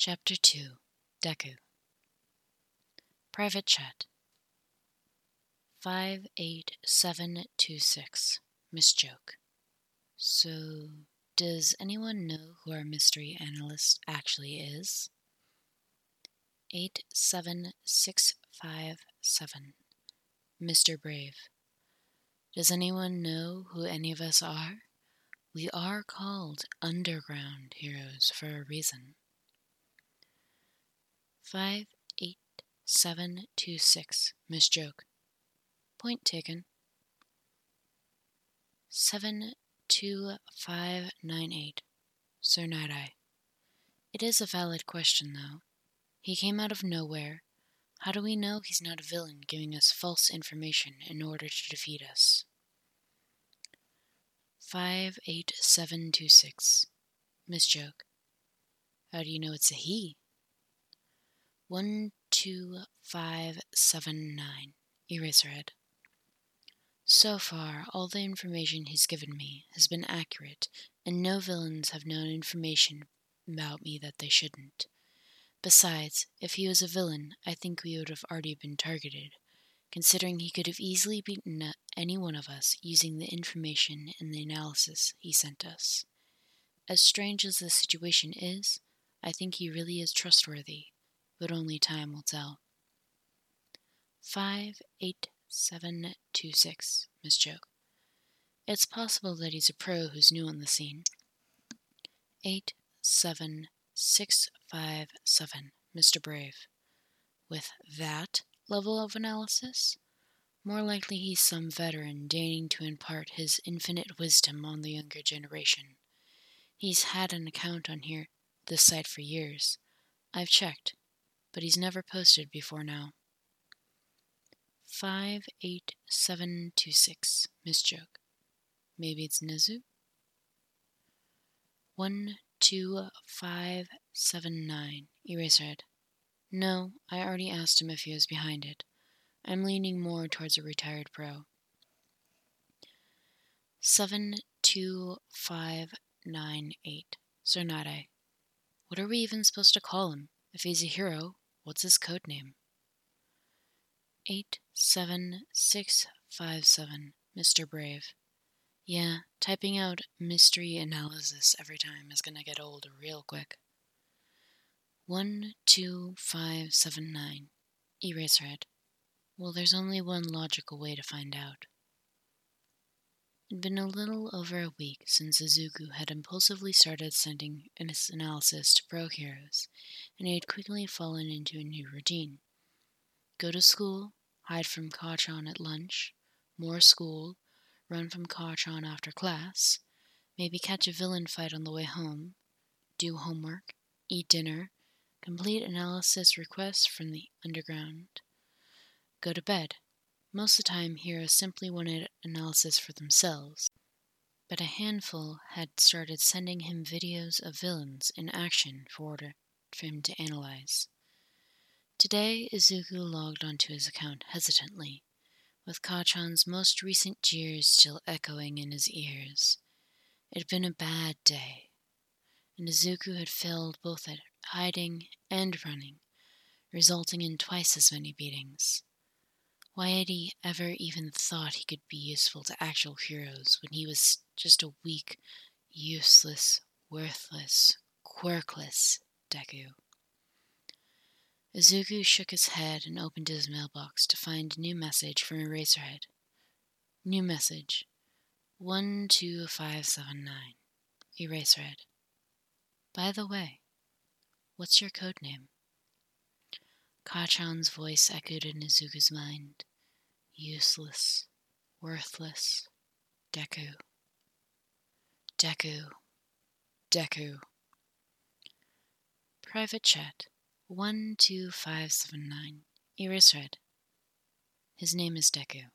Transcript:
Chapter 2 Deku Private Chat 58726 Miss Joke So, does anyone know who our mystery analyst actually is? 87657 Mr. Brave Does anyone know who any of us are? We are called underground heroes for a reason. 58726 Miss Joke Point taken. 72598 Sir Night Eye It is a valid question, though. He came out of nowhere. How do we know he's not a villain giving us false information in order to defeat us? 58726 Miss Joke How do you know it's a he? 12579 Eraserhead So far, all the information he's given me has been accurate, and no villains have known information about me that they shouldn't. Besides, if he was a villain, I think we would have already been targeted, considering he could have easily beaten any one of us using the information in the analysis he sent us. As strange as the situation is, I think he really is trustworthy, but only time will tell. 58726, Miss Joke. It's possible that he's a pro who's new on the scene. 87657, Mr. Brave. With that level of analysis, more likely he's some veteran deigning to impart his infinite wisdom on the younger generation. He's had an account on here, this site for years. I've checked, but he's never posted before now. 58726, Miss Joke. Maybe it's Nezu? 12579, Eraserhead. No, I already asked him if he was behind it. I'm leaning more towards a retired pro. 72598, Sir Night Eye. What are we even supposed to call him? If he's a hero, what's his code name? 87657, Mr. Brave. Yeah, typing out mystery analysis every time is gonna get old real quick. 12579, Eraserhead. Well, there's only one logical way to find out. It'd been a little over a week since Izuku had impulsively started sending his analysis to pro heroes, and he had quickly fallen into a new routine. Go to school, hide from Kacchan at lunch, more school, run from Kacchan after class, maybe catch a villain fight on the way home, do homework, eat dinner, complete analysis requests from the underground, go to bed. Most of the time, heroes simply wanted analysis for themselves, but a handful had started sending him videos of villains in action for order for him to analyze. Today, Izuku logged onto his account hesitantly, with Kacchan's most recent jeers still echoing in his ears. It had been a bad day, and Izuku had failed both at hiding and running, resulting in twice as many beatings. Why had he ever even thought he could be useful to actual heroes when he was just a weak, useless, worthless, quirkless Deku? Izuku shook his head and opened his mailbox to find a new message from Eraserhead. New message 12579. Eraserhead. By the way, what's your code name? Kacchan's voice echoed in Izuku's mind. Useless, worthless, Deku. Deku. Deku. Private chat 12579. Eraserhead. His name is Deku.